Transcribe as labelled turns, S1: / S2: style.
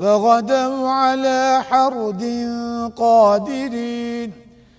S1: وغدوا على حرد قادرين